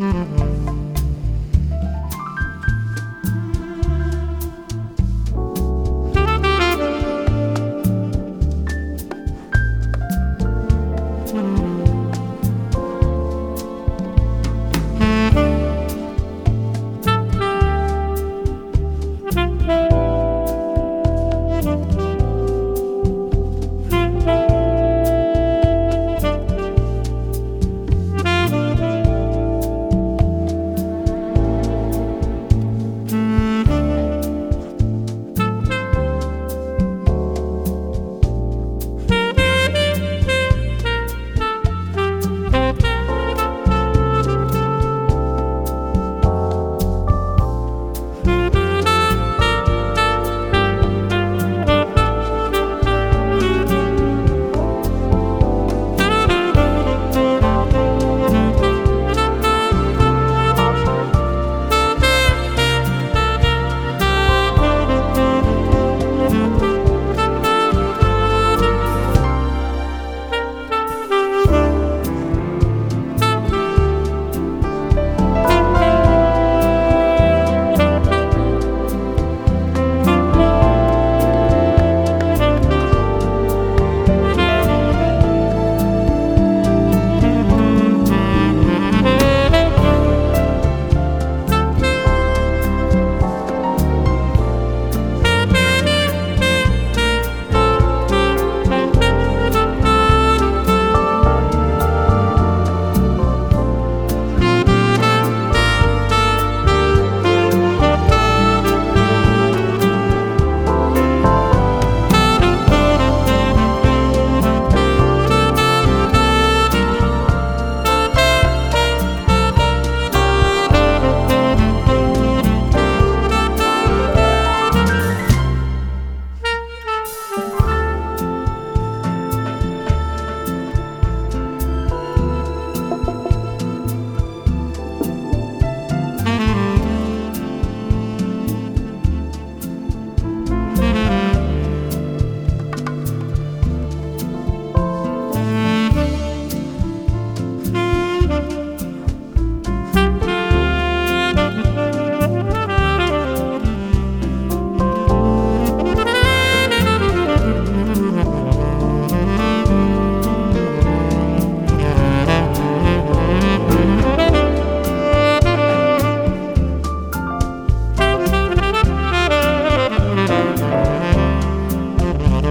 Mm-hmm.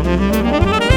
Música